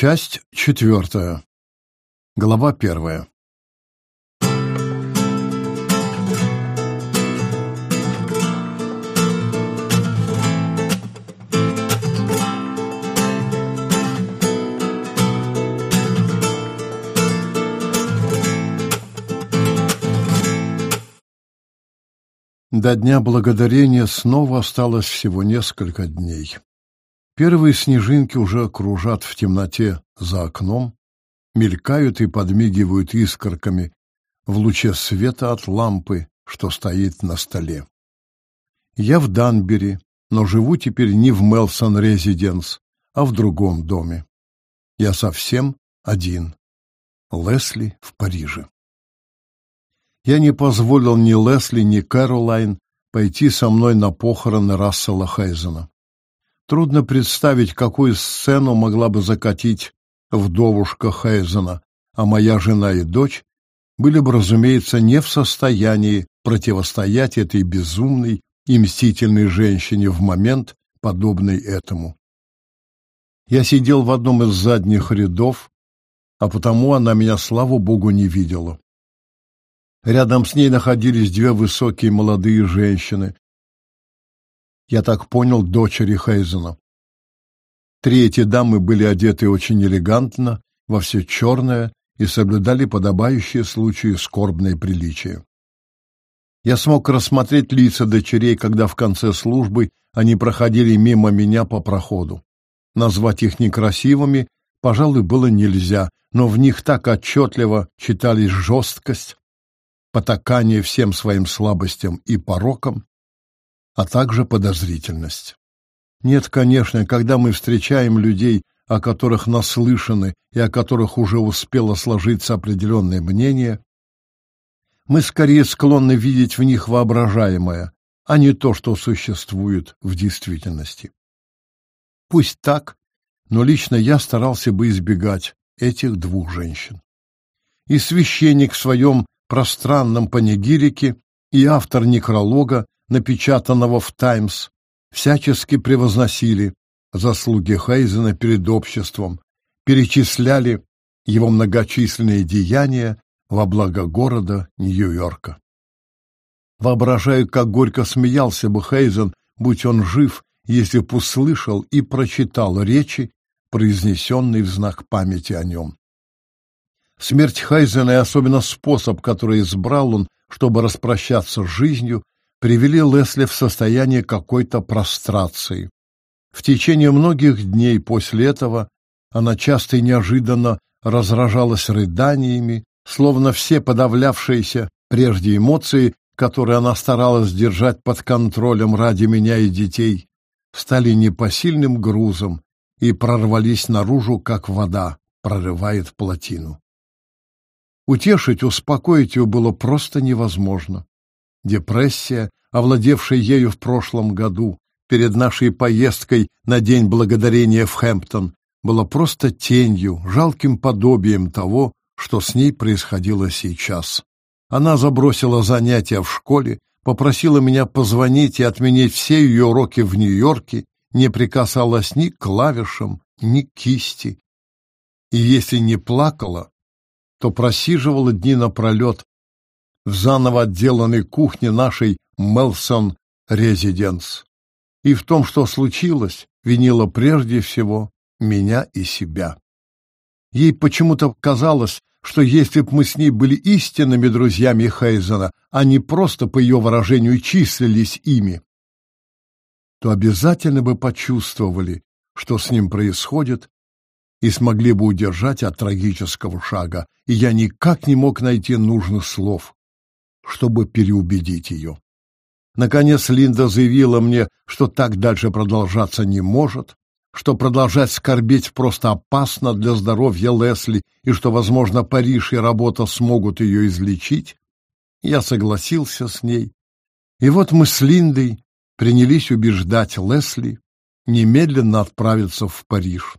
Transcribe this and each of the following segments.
Часть четвертая. Глава первая. До Дня Благодарения снова осталось всего несколько дней. Первые снежинки уже кружат в темноте за окном, мелькают и подмигивают искорками в луче света от лампы, что стоит на столе. Я в Данбери, но живу теперь не в Мелсон Резиденс, а в другом доме. Я совсем один. Лесли в Париже. Я не позволил ни Лесли, ни Кэролайн пойти со мной на похороны Рассела Хейзена. Трудно представить, какую сцену могла бы закатить вдовушка Хейзена, а моя жена и дочь были бы, разумеется, не в состоянии противостоять этой безумной и мстительной женщине в момент, подобный этому. Я сидел в одном из задних рядов, а потому она меня, слава богу, не видела. Рядом с ней находились две высокие молодые женщины. Я так понял, дочери Хейзена. Три эти дамы были одеты очень элегантно, во все черное, и соблюдали подобающие случаи скорбное приличие. Я смог рассмотреть лица дочерей, когда в конце службы они проходили мимо меня по проходу. Назвать их некрасивыми, пожалуй, было нельзя, но в них так отчетливо читались жесткость, потакание всем своим слабостям и порокам, а также подозрительность. Нет, конечно, когда мы встречаем людей, о которых наслышаны и о которых уже успело сложиться определенное мнение, мы скорее склонны видеть в них воображаемое, а не то, что существует в действительности. Пусть так, но лично я старался бы избегать этих двух женщин. И священник в своем пространном панигирике и автор некролога, напечатанного в «Таймс», всячески превозносили заслуги Хейзена перед обществом, перечисляли его многочисленные деяния во благо города Нью-Йорка. Воображаю, как горько смеялся бы Хейзен, будь он жив, если б услышал и прочитал речи, произнесенные в знак памяти о нем. Смерть Хайзена и особенно способ, который избрал он, чтобы распрощаться с жизнью, привели Лесли в состояние какой-то прострации. В течение многих дней после этого она часто и неожиданно разражалась рыданиями, словно все подавлявшиеся прежде эмоции, которые она старалась держать под контролем ради меня и детей, стали непосильным грузом и прорвались наружу, как вода прорывает плотину. Утешить, успокоить ее было просто невозможно. Депрессия, овладевшая ею в прошлом году, перед нашей поездкой на День Благодарения в Хэмптон, была просто тенью, жалким подобием того, что с ней происходило сейчас. Она забросила занятия в школе, попросила меня позвонить и отменить все ее уроки в Нью-Йорке, не прикасалась ни к клавишам, ни к кисти. И если не плакала, то просиживала дни напролет в заново отделанной кухне нашей Мелсон Резиденс. И в том, что случилось, винила прежде всего меня и себя. Ей почему-то казалось, что если б мы с ней были истинными друзьями Хейзена, а не просто, по ее выражению, числились ими, то обязательно бы почувствовали, что с ним происходит, и смогли бы удержать от трагического шага, и я никак не мог найти нужных слов, чтобы переубедить ее. Наконец Линда заявила мне, что так дальше продолжаться не может, что продолжать скорбеть просто опасно для здоровья Лесли и что, возможно, Париж и работа смогут ее излечить. Я согласился с ней. И вот мы с Линдой принялись убеждать Лесли немедленно отправиться в Париж.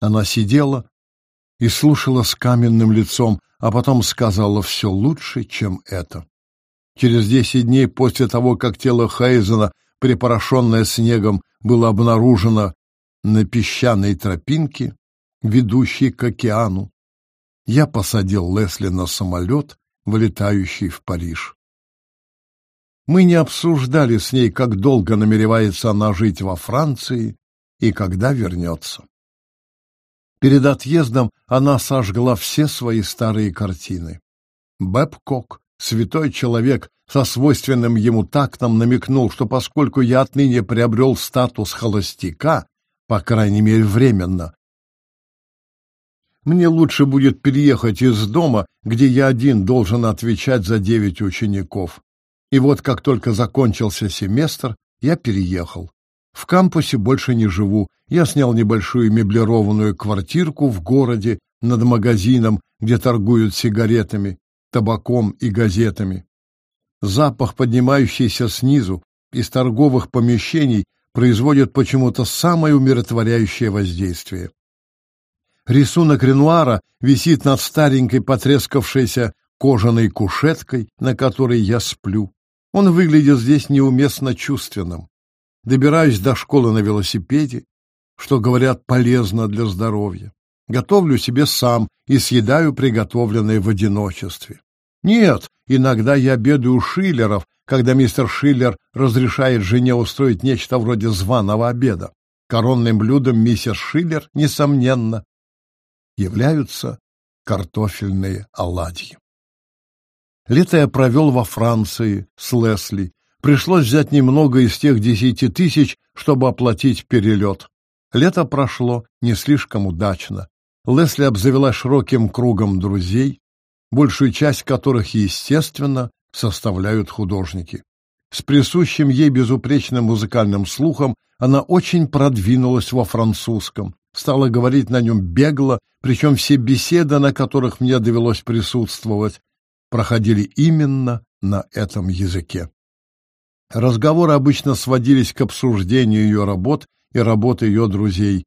Она сидела и слушала с каменным лицом, а потом сказала все лучше, чем это. Через десять дней после того, как тело Хейзена, припорошенное снегом, было обнаружено на песчаной тропинке, ведущий к океану. Я посадил Лесли на самолет, вылетающий в Париж. Мы не обсуждали с ней, как долго намеревается она жить во Франции и когда вернется. Перед отъездом она сожгла все свои старые картины. Бэбкок, святой человек, со свойственным ему тактом намекнул, что поскольку я отныне приобрел статус холостяка, по крайней мере временно, мне лучше будет переехать из дома, где я один должен отвечать за девять учеников. И вот как только закончился семестр, я переехал. В кампусе больше не живу. Я снял небольшую меблированную квартирку в городе над магазином, где торгуют сигаретами, табаком и газетами. Запах, поднимающийся снизу, из торговых помещений, производит почему-то самое умиротворяющее воздействие. Рисунок Ренуара висит над старенькой потрескавшейся кожаной кушеткой, на которой я сплю. Он выглядит здесь неуместно чувственным. Добираюсь до школы на велосипеде, что, говорят, полезно для здоровья. Готовлю себе сам и съедаю приготовленное в одиночестве. Нет, иногда я обедаю у Шиллеров, когда мистер Шиллер разрешает жене устроить нечто вроде званого обеда. Коронным блюдом миссис Шиллер, несомненно, являются картофельные оладьи. Лето я провел во Франции с Лесли. Пришлось взять немного из тех десяти тысяч, чтобы оплатить перелет. Лето прошло не слишком удачно. Лесли обзавела широким кругом друзей, большую часть которых, естественно, составляют художники. С присущим ей безупречным музыкальным слухом она очень продвинулась во французском, стала говорить на нем бегло, причем все беседы, на которых мне довелось присутствовать, проходили именно на этом языке. Разговоры обычно сводились к обсуждению ее работ и работы ее друзей.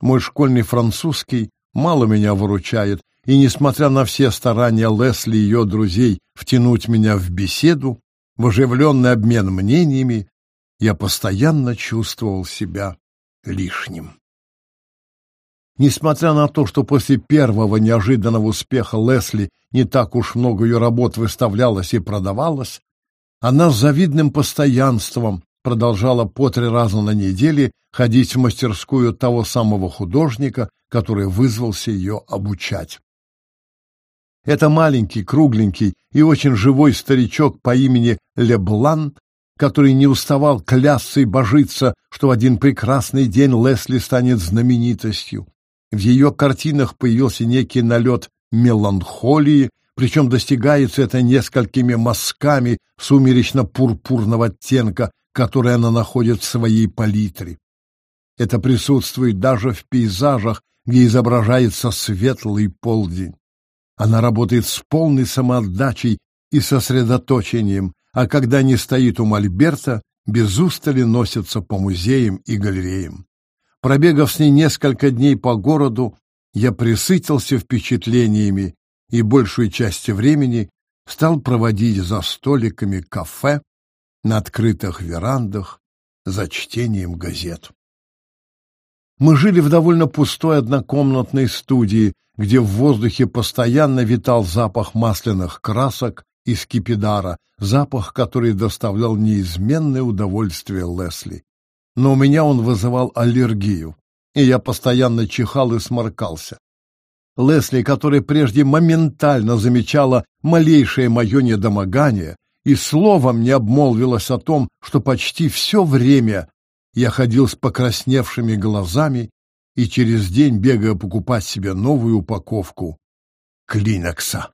Мой школьный французский мало меня выручает, и, несмотря на все старания Лесли и ее друзей втянуть меня в беседу, в оживленный обмен мнениями, я постоянно чувствовал себя лишним. Несмотря на то, что после первого неожиданного успеха Лесли не так уж много ее работ выставлялось и продавалось, она с завидным постоянством продолжала по три раза на неделе ходить в мастерскую того самого художника, который вызвался ее обучать. Это маленький, кругленький и очень живой старичок по имени Леблан, который не уставал клясться и божиться, что в один прекрасный день Лесли станет знаменитостью. В ее картинах появился некий налет меланхолии, причем достигается это несколькими мазками сумеречно-пурпурного оттенка, который она находит в своей палитре. Это присутствует даже в пейзажах, где изображается светлый полдень. Она работает с полной самоотдачей и сосредоточением, а когда не стоит у Мольберта, без устали носится по музеям и галереям. Пробегав с ней несколько дней по городу, я присытился впечатлениями и большую часть времени стал проводить за столиками кафе, на открытых верандах, за чтением газет. Мы жили в довольно пустой однокомнатной студии, где в воздухе постоянно витал запах масляных красок и скипидара, запах, который доставлял неизменное удовольствие Лесли но у меня он вызывал аллергию, и я постоянно чихал и сморкался. Лесли, которая прежде моментально замечала малейшее мое недомогание и словом не обмолвилась о том, что почти все время я ходил с покрасневшими глазами и через день бегая покупать себе новую упаковку клинокса.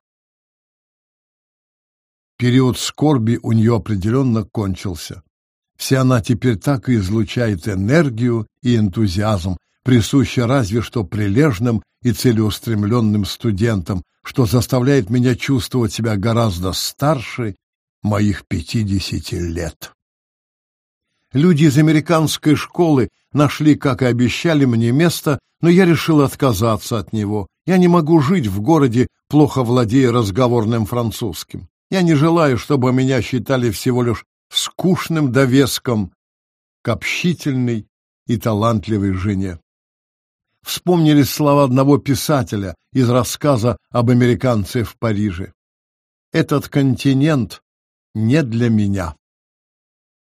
Период скорби у нее определенно кончился. Вся она теперь так и излучает энергию и энтузиазм, присущий разве что прилежным и целеустремленным студентам, что заставляет меня чувствовать себя гораздо старше моих пятидесяти лет. Люди из американской школы нашли, как и обещали мне, место, но я решил отказаться от него. Я не могу жить в городе, плохо владея разговорным французским. Я не желаю, чтобы меня считали всего лишь скучным довеском к общительной и талантливой жене. Вспомнились слова одного писателя из рассказа об американце в Париже. «Этот континент не для меня».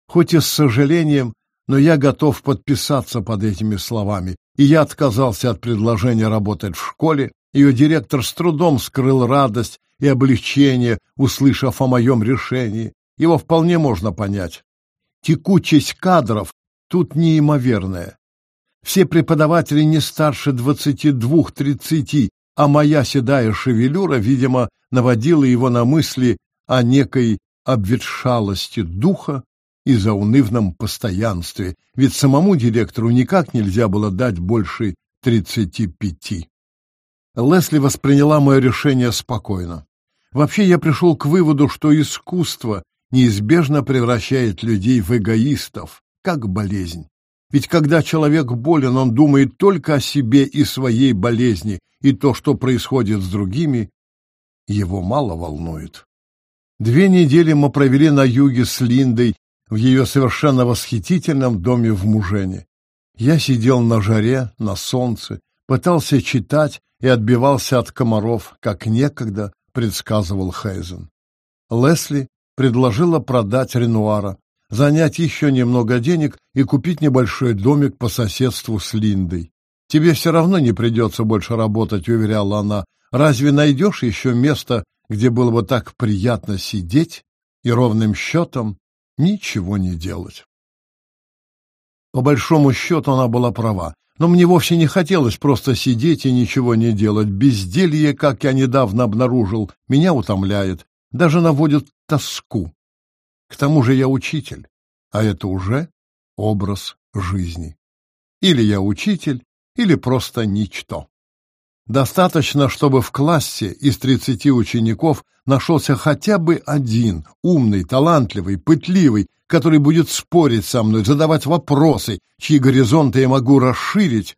Хоть и с сожалением, но я готов подписаться под этими словами, и я отказался от предложения работать в школе, ее директор с трудом скрыл радость и облегчение, услышав о моем решении. Его вполне можно понять. Текучесть кадров тут неимоверная. Все преподаватели не старше двадцати-двух-тридцати, а моя седая шевелюра, видимо, наводила его на мысли о некой обветшалости духа и заунывном постоянстве, ведь самому директору никак нельзя было дать больше тридцати пяти. Лесли восприняла мое решение спокойно. Вообще я пришел к выводу, что искусство неизбежно превращает людей в эгоистов, как болезнь. Ведь когда человек болен, он думает только о себе и своей болезни, и то, что происходит с другими, его мало волнует. Две недели мы провели на юге с Линдой в ее совершенно восхитительном доме в Мужене. Я сидел на жаре, на солнце, пытался читать и отбивался от комаров, как некогда предсказывал Хейзен. Лесли предложила продать Ренуара, занять еще немного денег и купить небольшой домик по соседству с Линдой. «Тебе все равно не придется больше работать», — уверяла она. «Разве найдешь еще место, где было бы так приятно сидеть и ровным счетом ничего не делать?» По большому счету она была права, но мне вовсе не хотелось просто сидеть и ничего не делать. Безделье, как я недавно обнаружил, меня утомляет, даже наводит тоску. К тому же я учитель, а это уже образ жизни. Или я учитель, или просто ничто. Достаточно, чтобы в классе из тридцати учеников нашелся хотя бы один умный, талантливый, пытливый, который будет спорить со мной, задавать вопросы, чьи горизонты я могу расширить,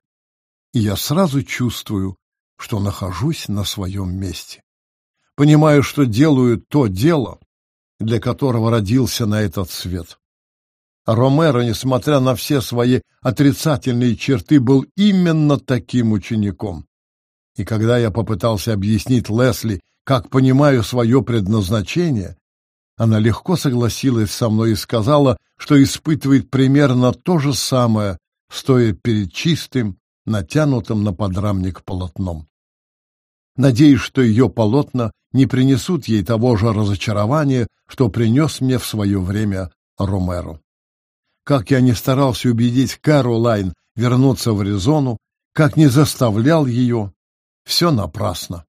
и я сразу чувствую, что нахожусь на своем месте. Понимаю, что делаю то дело, для которого родился на этот свет. Ромеро, несмотря на все свои отрицательные черты, был именно таким учеником. И когда я попытался объяснить Лесли, как понимаю свое предназначение, она легко согласилась со мной и сказала, что испытывает примерно то же самое, стоя перед чистым, натянутым на подрамник полотном. Надеюсь, что ее полотна не принесут ей того же разочарования, что принес мне в свое время Ромеро. Как я не старался убедить Кэролайн вернуться в Аризону, как не заставлял ее, все напрасно.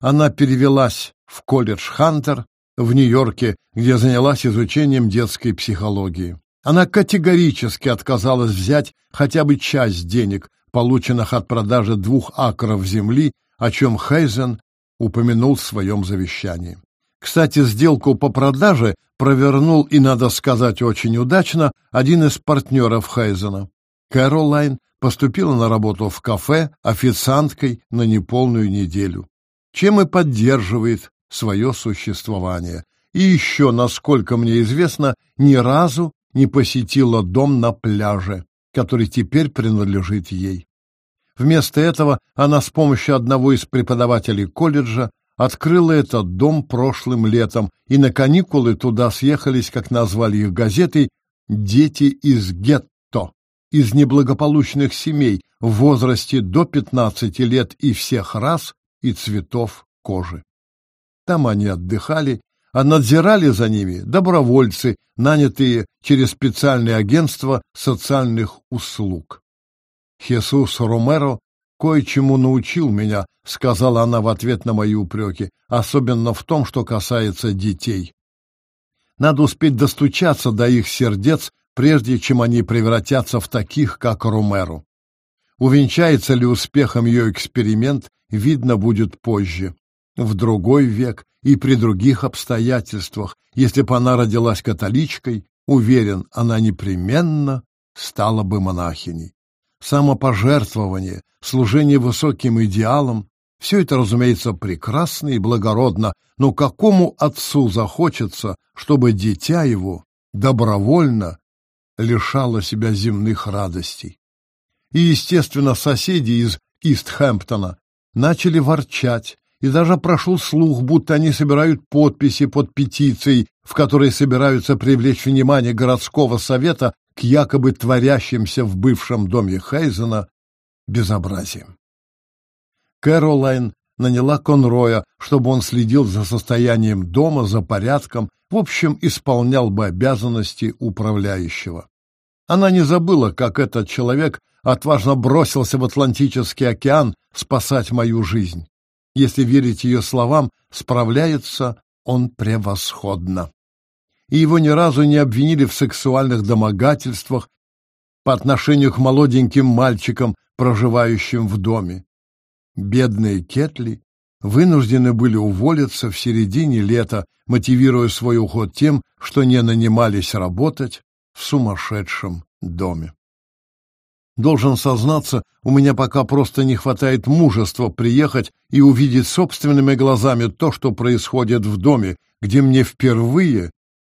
Она перевелась в колледж Хантер в Нью-Йорке, где занялась изучением детской психологии. Она категорически отказалась взять хотя бы часть денег, полученных от продажи двух акров земли, о чем Хейзен упомянул в своем завещании. Кстати, сделку по продаже провернул, и, надо сказать, очень удачно, один из партнеров Хейзена. Кэролайн поступила на работу в кафе официанткой на неполную неделю, чем и поддерживает свое существование. И еще, насколько мне известно, ни разу не посетила дом на пляже, который теперь принадлежит ей. Вместо этого она с помощью одного из преподавателей колледжа открыла этот дом прошлым летом, и на каникулы туда съехались, как назвали их газеты, дети из гетто, из неблагополучных семей в возрасте до 15 лет и всех рас и цветов кожи. Там они отдыхали, а надзирали за ними добровольцы, нанятые через специальное агентство социальных услуг. Хесус Ромеро кое-чему научил меня, сказала она в ответ на мои упреки, особенно в том, что касается детей. Надо успеть достучаться до их сердец, прежде чем они превратятся в таких, как Ромеро. Увенчается ли успехом ее эксперимент, видно будет позже в другой век и при других обстоятельствах, если бы она родилась католичкой, уверен, она непременно стала бы монахиней. Самопожертвование, служение высоким идеалам — все это, разумеется, прекрасно и благородно, но какому отцу захочется, чтобы дитя его добровольно лишало себя земных радостей? И, естественно, соседи из Истхэмптона начали ворчать, и даже прошел слух, будто они собирают подписи под петицией, в которой собираются привлечь внимание городского совета к якобы творящимся в бывшем доме Хейзена безобразием. Кэролайн наняла Конроя, чтобы он следил за состоянием дома, за порядком, в общем, исполнял бы обязанности управляющего. Она не забыла, как этот человек отважно бросился в Атлантический океан спасать мою жизнь. Если верить ее словам, справляется он превосходно. И его ни разу не обвинили в сексуальных домогательствах по отношению к молоденьким мальчикам, проживающим в доме. Бедные Кетли вынуждены были уволиться в середине лета, мотивируя свой уход тем, что не нанимались работать в сумасшедшем доме. Должен сознаться, у меня пока просто не хватает мужества приехать и увидеть собственными глазами то, что происходит в доме, где мне впервые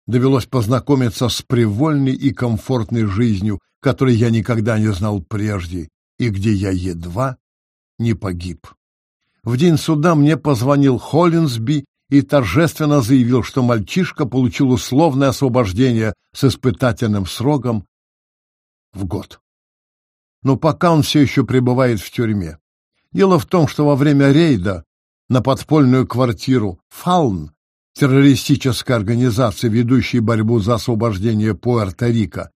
довелось познакомиться с привольной и комфортной жизнью, которой я никогда не знал прежде, и где я едва не погиб. В день суда мне позвонил Холлинсби и торжественно заявил, что мальчишка получил условное освобождение с испытательным сроком в год но пока он все еще пребывает в тюрьме. Дело в том, что во время рейда на подпольную квартиру «Фаун» террористической организации, ведущей борьбу за освобождение Пуэрто-Рико,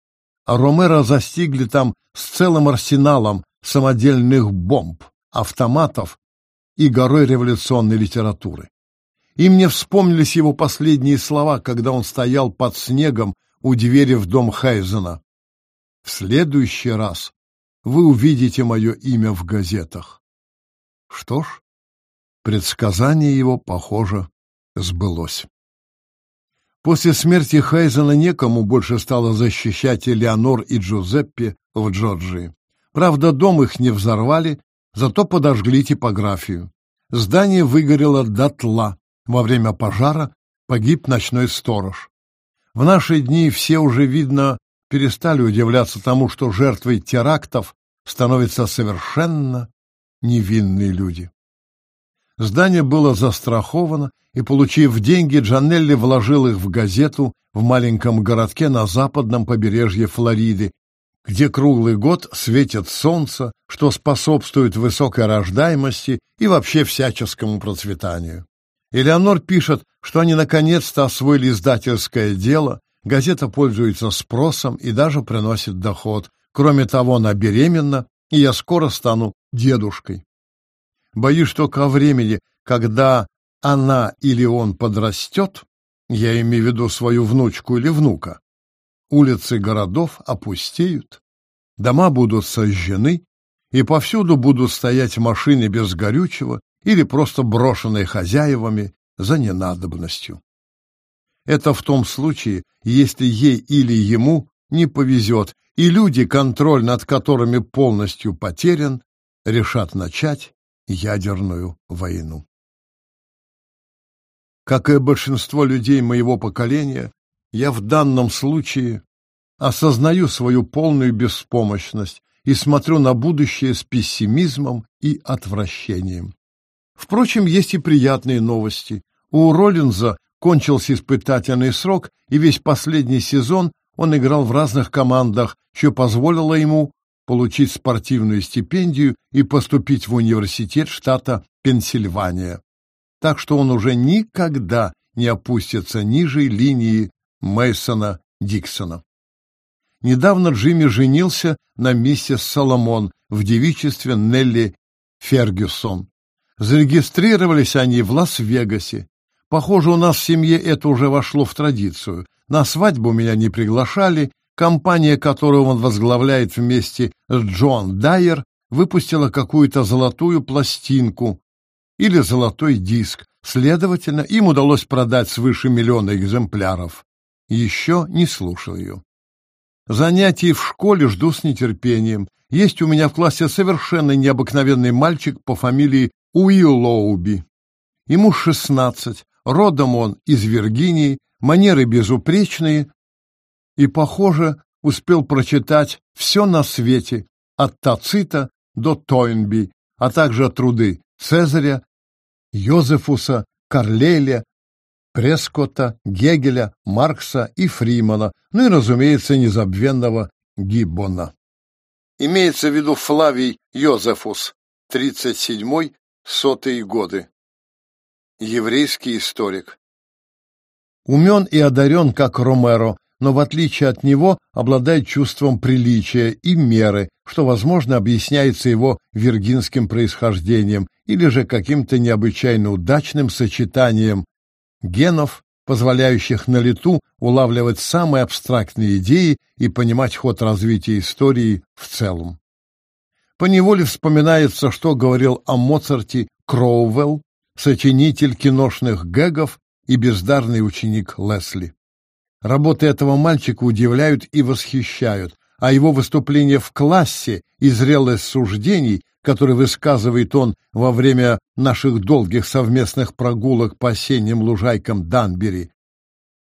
Ромеро застигли там с целым арсеналом самодельных бомб, автоматов и горой революционной литературы. И мне вспомнились его последние слова, когда он стоял под снегом у двери в дом Хайзена. В следующий раз вы увидите мое имя в газетах. Что ж, предсказание его, похоже, сбылось. После смерти Хайзена некому больше стало защищать Элеонор и Джузеппе в Джорджии. Правда, дом их не взорвали, зато подожгли типографию. Здание выгорело дотла. Во время пожара погиб ночной сторож. В наши дни все уже, видно, перестали удивляться тому, что жертвой терактов становятся совершенно невинные люди. Здание было застраховано, и, получив деньги, Джанелли вложил их в газету в маленьком городке на западном побережье Флориды, где круглый год светит солнце, что способствует высокой рождаемости и вообще всяческому процветанию. Элеонор пишет, что они наконец-то освоили издательское дело, Газета пользуется спросом и даже приносит доход. Кроме того, она беременна, и я скоро стану дедушкой. Боюсь, что ко времени, когда она или он подрастет, я имею в виду свою внучку или внука, улицы городов опустеют, дома будут сожжены, и повсюду будут стоять машины без горючего или просто брошенные хозяевами за ненадобностью. Это в том случае, если ей или ему не повезет, и люди, контроль над которыми полностью потерян, решат начать ядерную войну. Как и большинство людей моего поколения, я в данном случае осознаю свою полную беспомощность и смотрю на будущее с пессимизмом и отвращением. Впрочем, есть и приятные новости. У Роллинза кончился испытательный срок, и весь последний сезон он играл в разных командах, что позволило ему получить спортивную стипендию и поступить в университет штата Пенсильвания. Так что он уже никогда не опустится ниже линии Мейсона Диксона. Недавно Джимми женился на миссис Соломон в девичестве Нелли Фергюсон. Зарегистрировались они в Лас-Вегасе. Похоже, у нас в семье это уже вошло в традицию. На свадьбу меня не приглашали, компания, которую он возглавляет вместе с Джон Дайер, выпустила какую-то золотую пластинку или золотой диск. Следовательно, им удалось продать свыше миллиона экземпляров. Еще не слушал ее. Занятий в школе жду с нетерпением. Есть у меня в классе совершенно необыкновенный мальчик по фамилии Уиллоуби. Ему шестнадцать, Родом он из Виргинии, манеры безупречные, и, похоже, успел прочитать все на свете, от Тацита до Тойнби, а также труды Цезаря, Йозефуса, Карлеля, Прескотта, Гегеля, Маркса и Фримана, ну и, разумеется, незабвенного Гиббона. Имеется в виду Флавий Йозефус, 37-й, годы. Еврейский историк. Умен и одарен, как Ромеро, но в отличие от него обладает чувством приличия и меры, что, возможно, объясняется его виргинским происхождением или же каким-то необычайно удачным сочетанием генов, позволяющих на лету улавливать самые абстрактные идеи и понимать ход развития истории в целом. Поневоле вспоминается, что говорил о Моцарте Кроуэлл, сочинитель киношных гэгов и бездарный ученик Лесли. Работы этого мальчика удивляют и восхищают, а его выступление в классе и зрелость суждений, которые высказывает он во время наших долгих совместных прогулок по осенним лужайкам Данбери,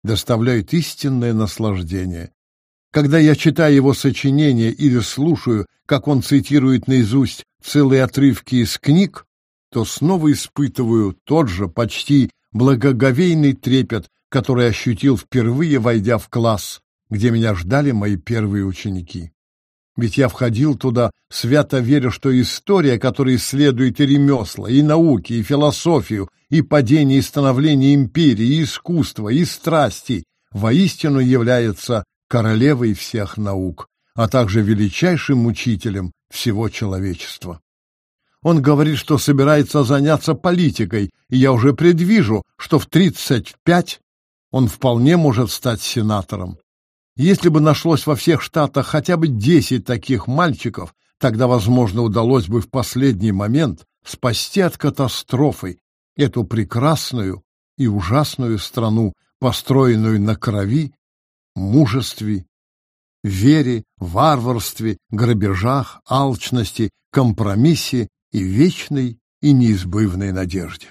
доставляют истинное наслаждение. Когда я читаю его сочинения или слушаю, как он цитирует наизусть целые отрывки из книг, то снова испытываю тот же почти благоговейный трепет, который ощутил впервые, войдя в класс, где меня ждали мои первые ученики. Ведь я входил туда, свято веря, что история, которая исследует и ремесла, и науки, и философию, и падение и становление империи, и искусства, и страсти, воистину является королевой всех наук, а также величайшим учителем всего человечества. Он говорит, что собирается заняться политикой, и я уже предвижу, что в 35 он вполне может стать сенатором. Если бы нашлось во всех штатах хотя бы десять таких мальчиков, тогда, возможно, удалось бы в последний момент спасти от катастрофы эту прекрасную и ужасную страну, построенную на крови, мужестве, вере, варварстве, грабежах, алчности, компромиссе и вечной и неизбывной надежде.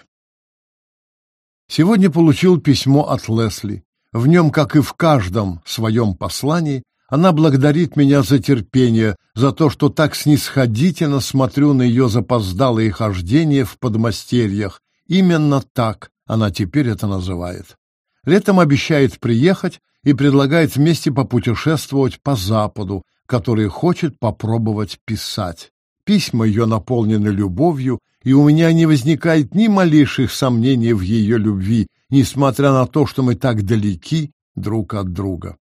Сегодня получил письмо от Лесли. В нем, как и в каждом своем послании, она благодарит меня за терпение, за то, что так снисходительно смотрю на ее запоздалые хождения в подмастерьях. Именно так она теперь это называет. Летом обещает приехать и предлагает вместе попутешествовать по Западу, который хочет попробовать писать. Письма ее наполнены любовью и у меня не возникает ни малейших сомнений в ее любви, несмотря на то, что мы так далеки друг от друга.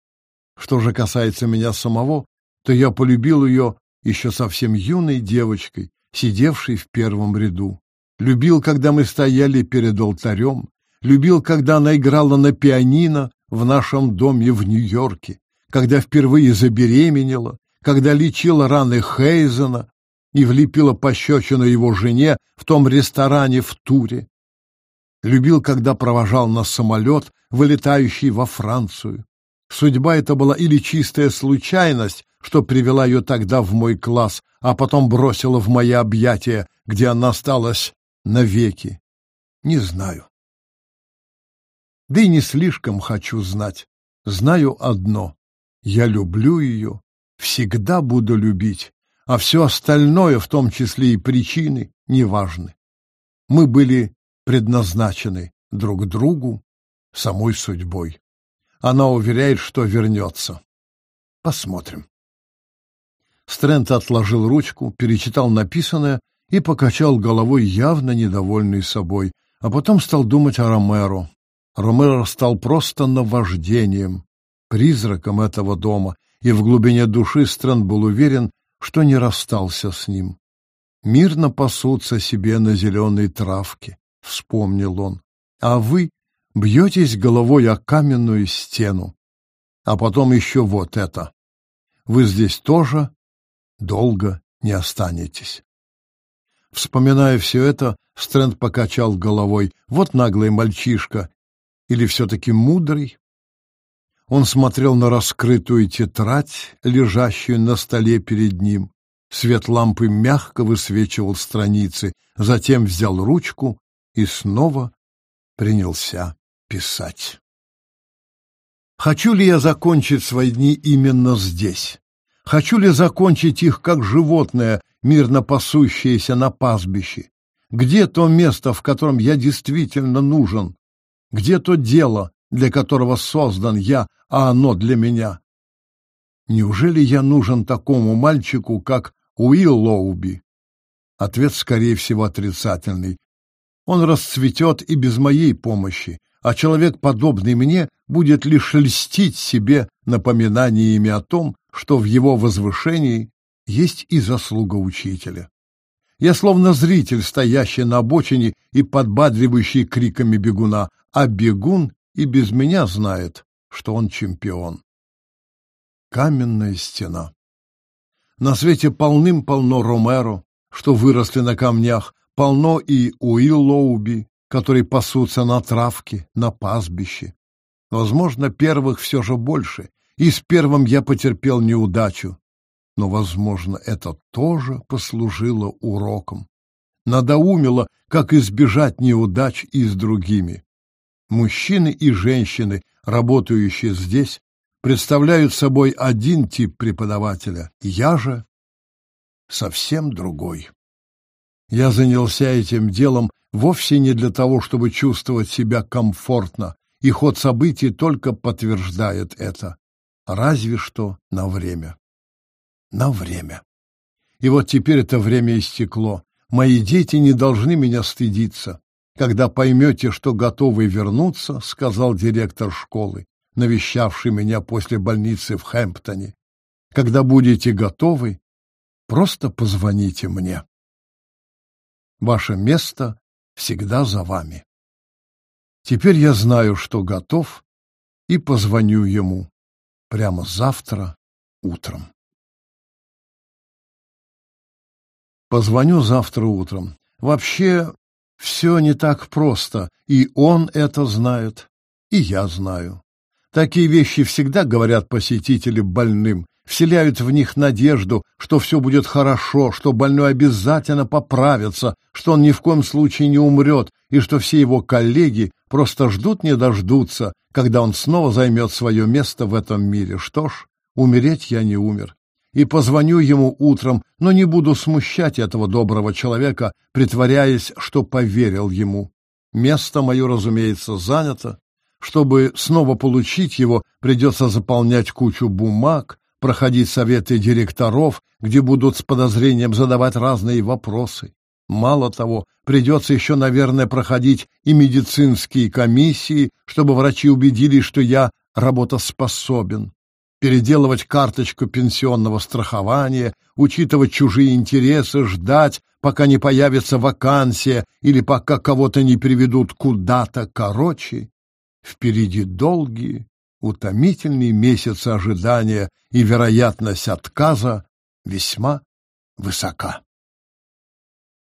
Что же касается меня самого, то я полюбил ее еще совсем юной девочкой, сидевшей в первом ряду. Любил, когда мы стояли перед алтарем, любил, когда она играла на пианино в нашем доме в Нью-Йорке, когда впервые забеременела, когда лечила раны Хейзена, и влепила пощечину его жене в том ресторане в Туре. Любил, когда провожал нас самолет, вылетающий во Францию. Судьба это была или чистая случайность, что привела ее тогда в мой класс, а потом бросила в мои объятия, где она осталась навеки. Не знаю. Да и не слишком хочу знать. Знаю одно. Я люблю ее, всегда буду любить а все остальное, в том числе и причины, неважны. Мы были предназначены друг другу самой судьбой. Она уверяет, что вернется. Посмотрим. Стрэнд отложил ручку, перечитал написанное и покачал головой, явно недовольный собой, а потом стал думать о Ромеро. Ромеро стал просто наваждением, призраком этого дома, и в глубине души Стрэнд был уверен, что не расстался с ним. Мирно пасутся себе на зеленой травке, — вспомнил он, — а вы бьетесь головой о каменную стену. А потом еще вот это. Вы здесь тоже долго не останетесь. Вспоминая все это, Стрэнд покачал головой. Вот наглый мальчишка. Или все-таки мудрый? Он смотрел на раскрытую тетрадь, лежащую на столе перед ним. Свет лампы мягко высвечивал страницы, затем взял ручку и снова принялся писать. Хочу ли я закончить свои дни именно здесь? Хочу ли закончить их как животное, мирно пасущиеся на пастбище? Где то место, в котором я действительно нужен? Где то дело, для которого создан я, а оно для меня? Неужели я нужен такому мальчику, как Уилл Лоуби? Ответ, скорее всего, отрицательный. Он расцветет и без моей помощи, а человек, подобный мне, будет лишь льстить себе напоминаниями о том, что в его возвышении есть и заслуга учителя. Я словно зритель, стоящий на обочине и подбадривающий криками бегуна, а бегун и без меня знает, что он чемпион. Каменная стена. На свете полным-полно Ромеро, что выросли на камнях, полно и Уиллоуби, которые пасутся на травке, на пастбище. Возможно, первых все же больше, и с первым я потерпел неудачу. Но, возможно, это тоже послужило уроком. Надоумило, как избежать неудач и с другими. Мужчины и женщины, работающие здесь, представляют собой один тип преподавателя. Я же совсем другой. Я занялся этим делом вовсе не для того, чтобы чувствовать себя комфортно, и ход событий только подтверждает это. Разве что на время. На время. И вот теперь это время истекло. Мои дети не должны меня стыдиться. Когда поймете, что готовы вернуться, сказал директор школы, навещавший меня после больницы в Хэмптоне. Когда будете готовы, просто позвоните мне. Ваше место всегда за вами. Теперь я знаю, что готов, и позвоню ему прямо завтра утром. Позвоню завтра утром. Вообще, все не так просто, и он это знает, и я знаю. Такие вещи всегда говорят посетители больным, вселяют в них надежду, что все будет хорошо, что больной обязательно поправится, что он ни в коем случае не умрет, и что все его коллеги просто ждут не дождутся, когда он снова займет свое место в этом мире. Что ж, умереть я не умер. И позвоню ему утром, но не буду смущать этого доброго человека, притворяясь, что поверил ему. Место мое, разумеется, занято. Чтобы снова получить его, придется заполнять кучу бумаг, проходить советы директоров, где будут с подозрением задавать разные вопросы. Мало того, придется еще, наверное, проходить и медицинские комиссии, чтобы врачи убедились, что я работоспособен. Переделывать карточку пенсионного страхования, учитывать чужие интересы, ждать, пока не появится вакансия или пока кого-то не приведут куда-то. Короче, впереди долгие, утомительные месяцы ожидания, и вероятность отказа весьма высока.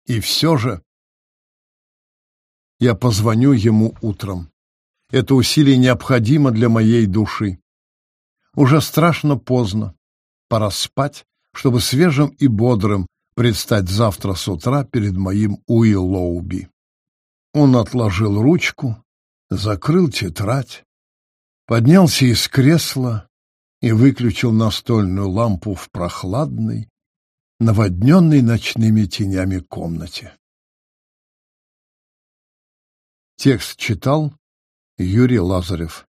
И все же я позвоню ему утром. Это усилие необходимо для моей души. Уже страшно поздно. Пора спать, чтобы свежим и бодрым предстать завтра с утра перед моим Уиллоуби. Он отложил ручку, закрыл тетрадь, поднялся из кресла и выключил настольную лампу в прохладной, наводненной ночными тенями комнате. Текст читал Юрий Лазарев